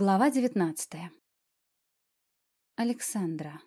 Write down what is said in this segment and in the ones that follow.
Глава девятнадцатая. Александра.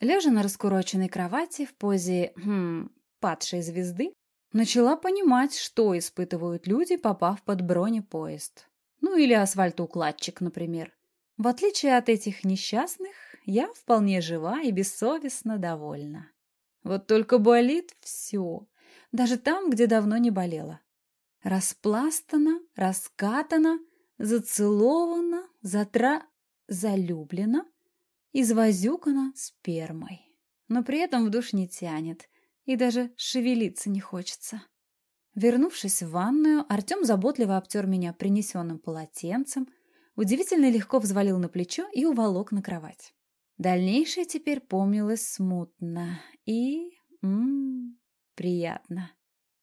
Лежа на раскуроченной кровати в позе, хм, падшей звезды, начала понимать, что испытывают люди, попав под бронепоезд. Ну или асфальтоукладчик, например. В отличие от этих несчастных, я вполне жива и бессовестно довольна. Вот только болит все, даже там, где давно не болела. Распластана, раскатана — зацелована, затра... залюблена, извозюкана спермой. Но при этом в душ не тянет, и даже шевелиться не хочется. Вернувшись в ванную, Артем заботливо обтер меня принесенным полотенцем, удивительно легко взвалил на плечо и уволок на кровать. Дальнейшее теперь помнилось смутно и... М -м, приятно.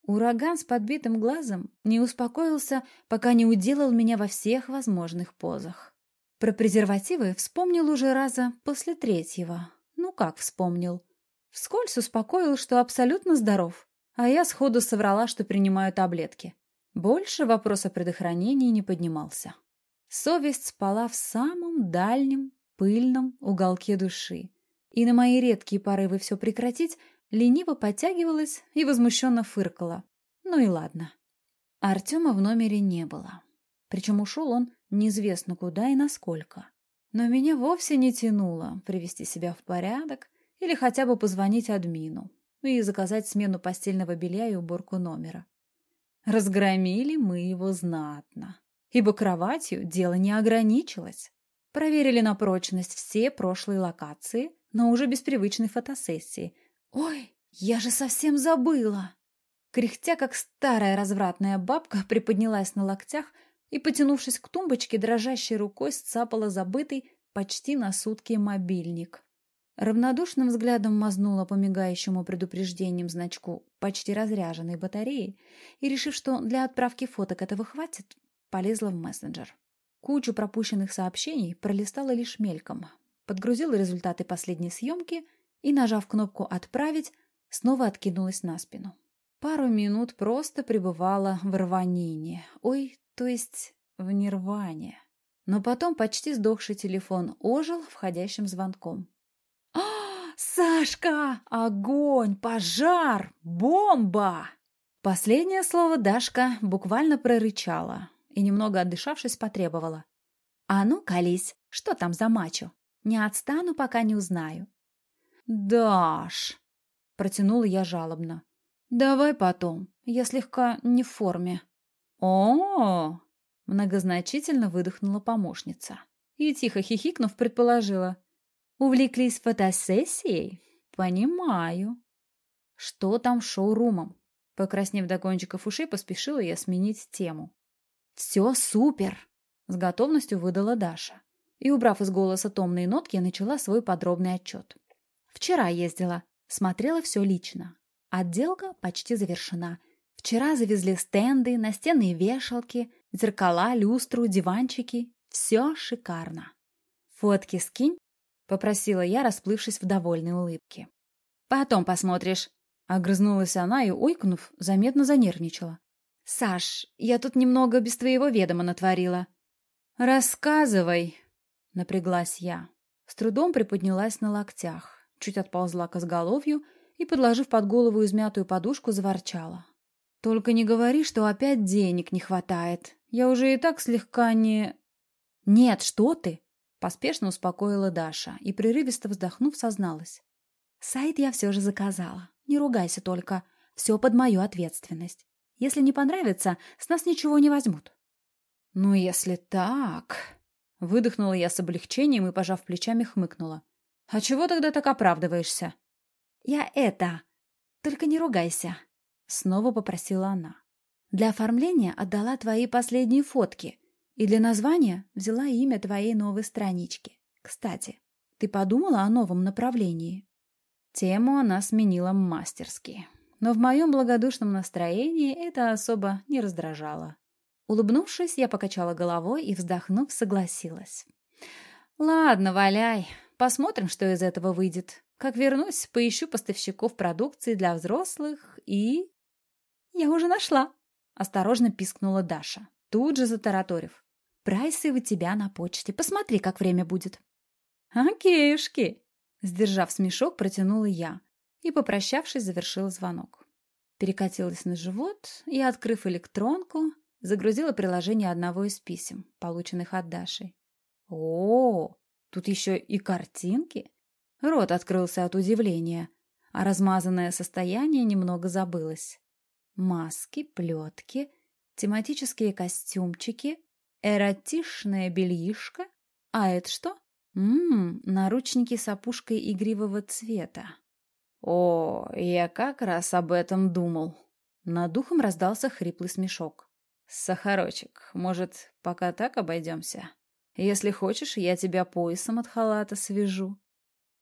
Ураган с подбитым глазом не успокоился, пока не уделал меня во всех возможных позах. Про презервативы вспомнил уже раза после третьего. Ну как вспомнил? Вскользь успокоил, что абсолютно здоров, а я сходу соврала, что принимаю таблетки. Больше вопрос о предохранении не поднимался. Совесть спала в самом дальнем, пыльном уголке души. И на мои редкие порывы все прекратить лениво подтягивалась и возмущенно фыркала. Ну и ладно. Артема в номере не было. Причем ушел он неизвестно куда и насколько. Но меня вовсе не тянуло привести себя в порядок или хотя бы позвонить админу и заказать смену постельного белья и уборку номера. Разгромили мы его знатно, ибо кроватью дело не ограничилось. Проверили на прочность все прошлые локации, но уже без привычной фотосессии, «Ой, я же совсем забыла!» Кряхтя, как старая развратная бабка, приподнялась на локтях и, потянувшись к тумбочке, дрожащей рукой сцапала забытый почти на сутки мобильник. Равнодушным взглядом мазнула по мигающему предупреждением значку почти разряженной батареи и, решив, что для отправки фоток этого хватит, полезла в мессенджер. Кучу пропущенных сообщений пролистала лишь мельком, подгрузила результаты последней съемки — и, нажав кнопку «Отправить», снова откинулась на спину. Пару минут просто пребывала в рванине, ой, то есть в нирване. Но потом почти сдохший телефон ожил входящим звонком. «А, Сашка! Огонь! Пожар! Бомба!» Последнее слово Дашка буквально прорычала и, немного отдышавшись, потребовала. «А ну, колись, что там за мачо? Не отстану, пока не узнаю. «Даш!» — протянула я жалобно. «Давай потом, я слегка не в форме». «О-о-о!» — многозначительно выдохнула помощница и, тихо хихикнув, предположила. «Увлеклись фотосессией? Понимаю». «Что там шоурумом?» Покраснев до кончиков ушей, поспешила я сменить тему. «Все супер!» — с готовностью выдала Даша. И, убрав из голоса томные нотки, начала свой подробный отчет. Вчера ездила. Смотрела все лично. Отделка почти завершена. Вчера завезли стенды, настенные вешалки, зеркала, люстру, диванчики. Все шикарно. «Фотки скинь», — попросила я, расплывшись в довольной улыбке. «Потом посмотришь», — огрызнулась она и, ойкнув, заметно занервничала. «Саш, я тут немного без твоего ведома натворила». «Рассказывай», — напряглась я. С трудом приподнялась на локтях чуть отползла к изголовью и, подложив под голову измятую подушку, заворчала. «Только не говори, что опять денег не хватает. Я уже и так слегка не...» «Нет, что ты!» — поспешно успокоила Даша и, прерывисто вздохнув, созналась. «Сайт я все же заказала. Не ругайся только. Все под мою ответственность. Если не понравится, с нас ничего не возьмут». «Ну, если так...» Выдохнула я с облегчением и, пожав плечами, хмыкнула. «А чего тогда так оправдываешься?» «Я это... Только не ругайся», — снова попросила она. «Для оформления отдала твои последние фотки и для названия взяла имя твоей новой странички. Кстати, ты подумала о новом направлении?» Тему она сменила мастерски, но в моем благодушном настроении это особо не раздражало. Улыбнувшись, я покачала головой и, вздохнув, согласилась. «Ладно, валяй. Посмотрим, что из этого выйдет. Как вернусь, поищу поставщиков продукции для взрослых и... Я уже нашла. Осторожно пискнула Даша, тут же затараторив. Прайсы у тебя на почте. Посмотри, как время будет». «Окейшки!» Сдержав смешок, протянула я и, попрощавшись, завершила звонок. Перекатилась на живот и, открыв электронку, загрузила приложение одного из писем, полученных от Даши. О, тут еще и картинки. Рот открылся от удивления, а размазанное состояние немного забылось. Маски, плетки, тематические костюмчики, эротичное бельишко. А это что? Ммм, наручники с опушкой игривого цвета. О, я как раз об этом думал. Над духом раздался хриплый смешок. Сахарочек, может, пока так обойдемся? Если хочешь, я тебя поясом от халата свяжу.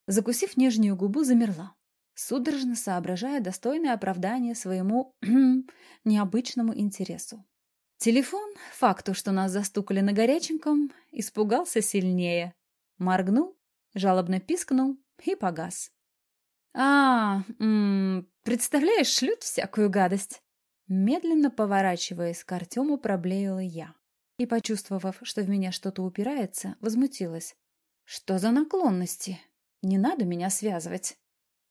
Закусив нижнюю губу, замерла, судорожно соображая достойное оправдание своему необычному интересу. Телефон, факту, что нас застукали на горяченьком, испугался сильнее. Моргнул, жалобно пискнул и погас. «А, м -м, представляешь, шлют всякую гадость!» Медленно поворачиваясь к Артему, проблеяла я. И, почувствовав, что в меня что-то упирается, возмутилась. «Что за наклонности? Не надо меня связывать!»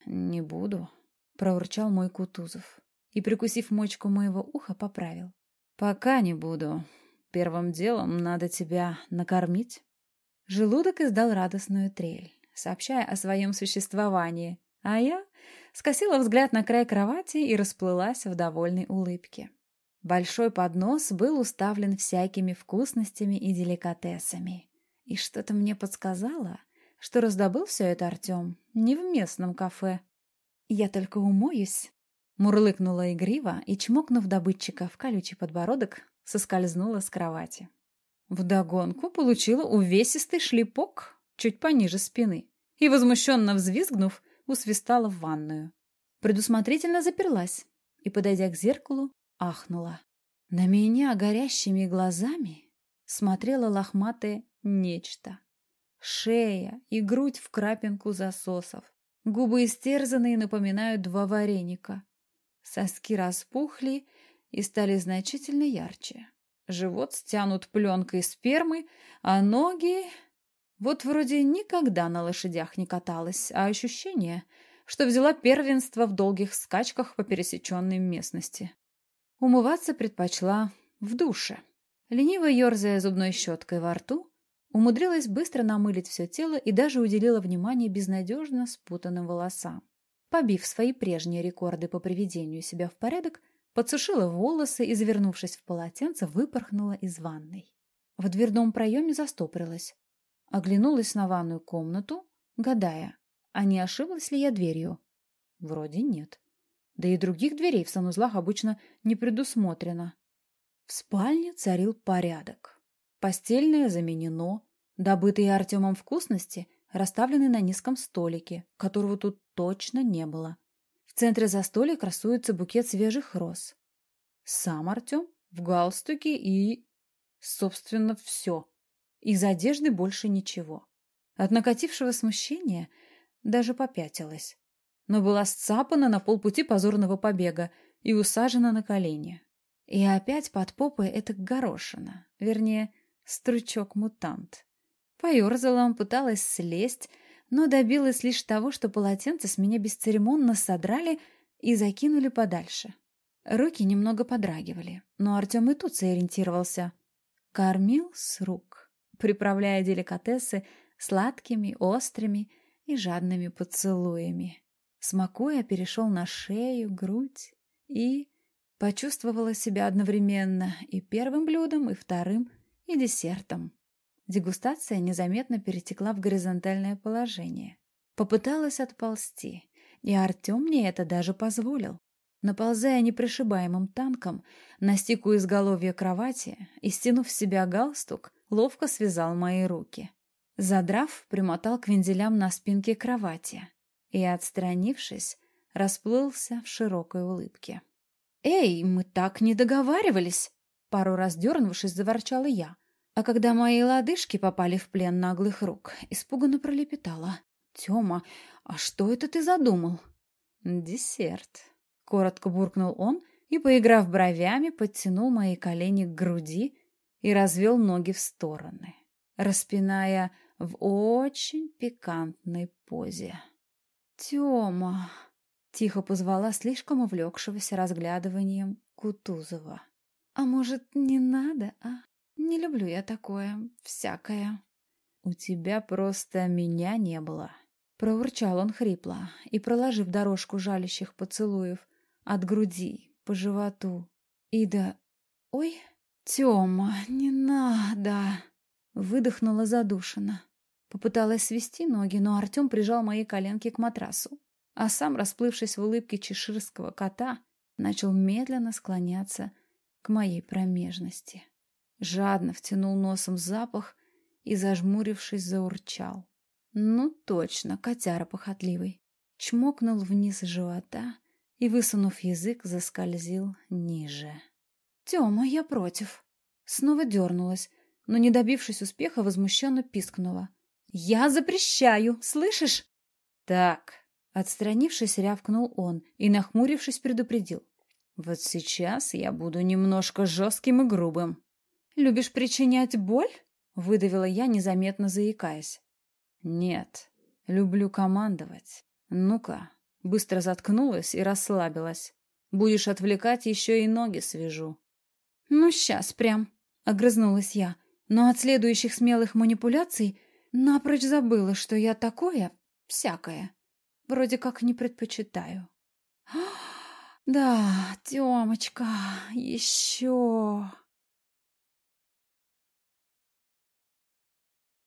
«Не буду», — проурчал мой Кутузов. И, прикусив мочку моего уха, поправил. «Пока не буду. Первым делом надо тебя накормить». Желудок издал радостную трель, сообщая о своем существовании, а я скосила взгляд на край кровати и расплылась в довольной улыбке. Большой поднос был уставлен всякими вкусностями и деликатесами. И что-то мне подсказало, что раздобыл все это Артем не в местном кафе. «Я только умоюсь», — мурлыкнула игриво и, чмокнув добытчика в колючий подбородок, соскользнула с кровати. Вдогонку получила увесистый шлепок чуть пониже спины и, возмущенно взвизгнув, усвистала в ванную. Предусмотрительно заперлась и, подойдя к зеркалу, ахнула. На меня горящими глазами смотрело лохматое нечто. Шея и грудь в крапинку засосов. Губы истерзанные напоминают два вареника. Соски распухли и стали значительно ярче. Живот стянут пленкой спермы, а ноги... Вот вроде никогда на лошадях не каталась, а ощущение, что взяла первенство в долгих скачках по пересеченной местности. Умываться предпочла в душе. Лениво ерзая зубной щеткой во рту, умудрилась быстро намылить все тело и даже уделила внимание безнадежно спутанным волосам. Побив свои прежние рекорды по приведению себя в порядок, подсушила волосы и, завернувшись в полотенце, выпорхнула из ванной. В дверном проеме застопорилась. Оглянулась на ванную комнату, гадая, а не ошиблась ли я дверью. Вроде нет. Да и других дверей в санузлах обычно не предусмотрено. В спальне царил порядок. Постельное заменено, добытые Артемом вкусности расставлены на низком столике, которого тут точно не было центре застолья красуется букет свежих роз. Сам Артем в галстуке и... Собственно, все. Из одежды больше ничего. От накатившего смущения даже попятилась. Но была сцапана на полпути позорного побега и усажена на колени. И опять под попой это горошина, вернее, стручок-мутант. Поерзала, пыталась слезть, но добилась лишь того, что полотенце с меня бесцеремонно содрали и закинули подальше. Руки немного подрагивали, но Артем и тут сориентировался. Кормил с рук, приправляя деликатесы сладкими, острыми и жадными поцелуями. Смакуя, перешел на шею, грудь и... Почувствовала себя одновременно и первым блюдом, и вторым, и десертом. Дегустация незаметно перетекла в горизонтальное положение. Попыталась отползти, и Артем мне это даже позволил. Наползая непришибаемым танком, настиг у изголовья кровати и, стянув с себя галстук, ловко связал мои руки. Задрав, примотал к вензелям на спинке кровати и, отстранившись, расплылся в широкой улыбке. «Эй, мы так не договаривались!» Пару раз дернувшись, заворчала я, а когда мои лодыжки попали в плен наглых рук, испуганно пролепетала. «Тёма, а что это ты задумал?» «Десерт», — коротко буркнул он и, поиграв бровями, подтянул мои колени к груди и развел ноги в стороны, распиная в очень пикантной позе. «Тёма!» — тихо позвала слишком увлекшегося разглядыванием Кутузова. «А может, не надо, а? Не люблю я такое, всякое». «У тебя просто меня не было», — проурчал он хрипло и, проложив дорожку жалящих поцелуев от груди по животу и до... «Ой, Тёма, не надо!» Выдохнула задушенно. Попыталась свести ноги, но Артем прижал мои коленки к матрасу, а сам, расплывшись в улыбке чеширского кота, начал медленно склоняться к моей промежности. Жадно втянул носом запах и, зажмурившись, заурчал. Ну, точно, котяра похотливый. Чмокнул вниз живота и, высунув язык, заскользил ниже. «Тёма, я против». Снова дернулась, но, не добившись успеха, возмущенно пискнула. «Я запрещаю, слышишь?» «Так», — отстранившись, рявкнул он и, нахмурившись, предупредил. «Вот сейчас я буду немножко жестким и грубым». «Любишь причинять боль?» — выдавила я, незаметно заикаясь. «Нет, люблю командовать. Ну-ка». Быстро заткнулась и расслабилась. «Будешь отвлекать, еще и ноги свяжу». «Ну, сейчас прям», — огрызнулась я, но от следующих смелых манипуляций напрочь забыла, что я такое всякое. Вроде как не предпочитаю. «Да, Тёмочка, еще...»